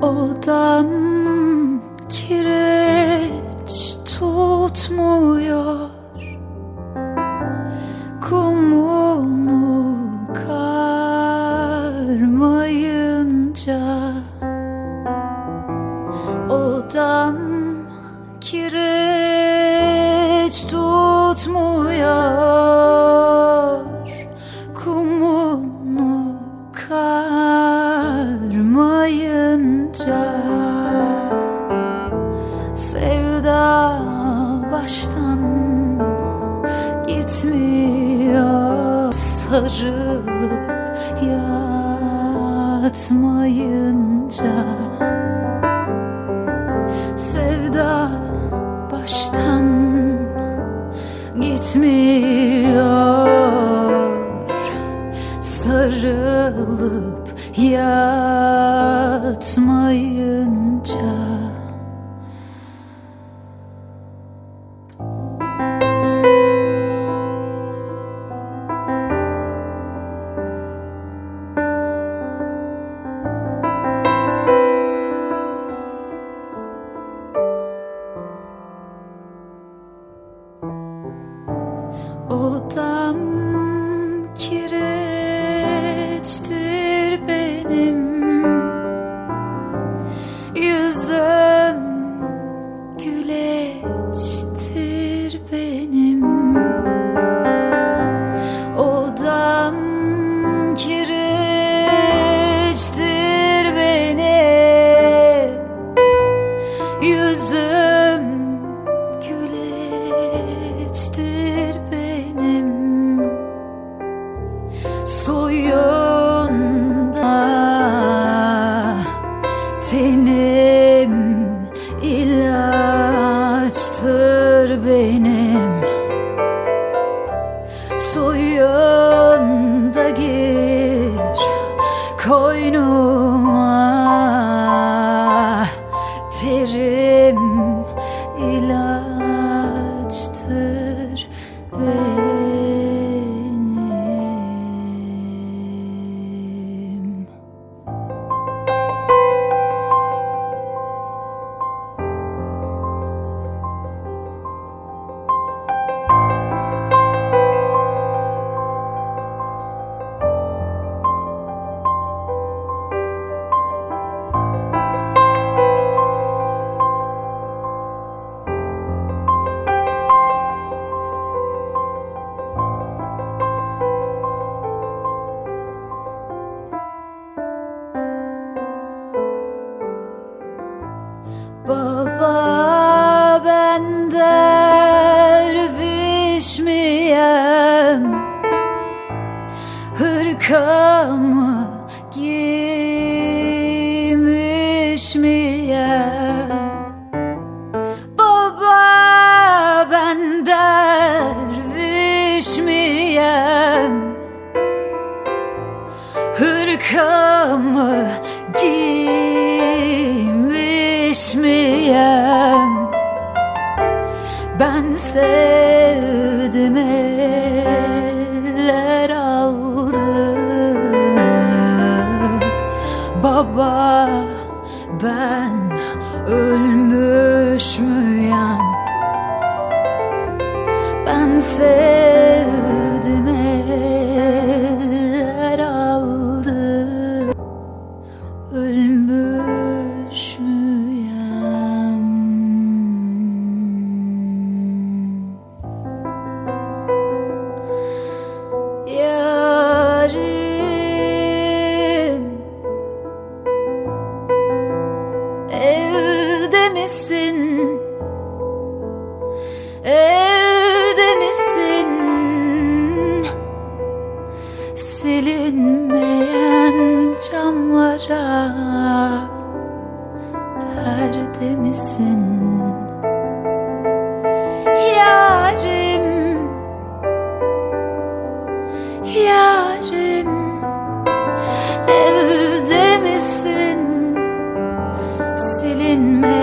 Odam kireç tutmuyor Sevda baştan gitmiyor Sarılıp yatmayınca. Sevda baştan gitmiyor Sarılıp yatmayınca Yüzüm güleçtir benim. Suyunda tenim ilaçtır benim. Suyunda gir koynuma ilaçtır miyim? Baba ben derviş miyim? Hırkamı giymiş miyim? Ben sevdim Ölmüş müyem? Yarim Evde misin? Evde misin? Silinmeyen camlara. Perdemisin Yarim. Yarim. Evde misin? Silinme.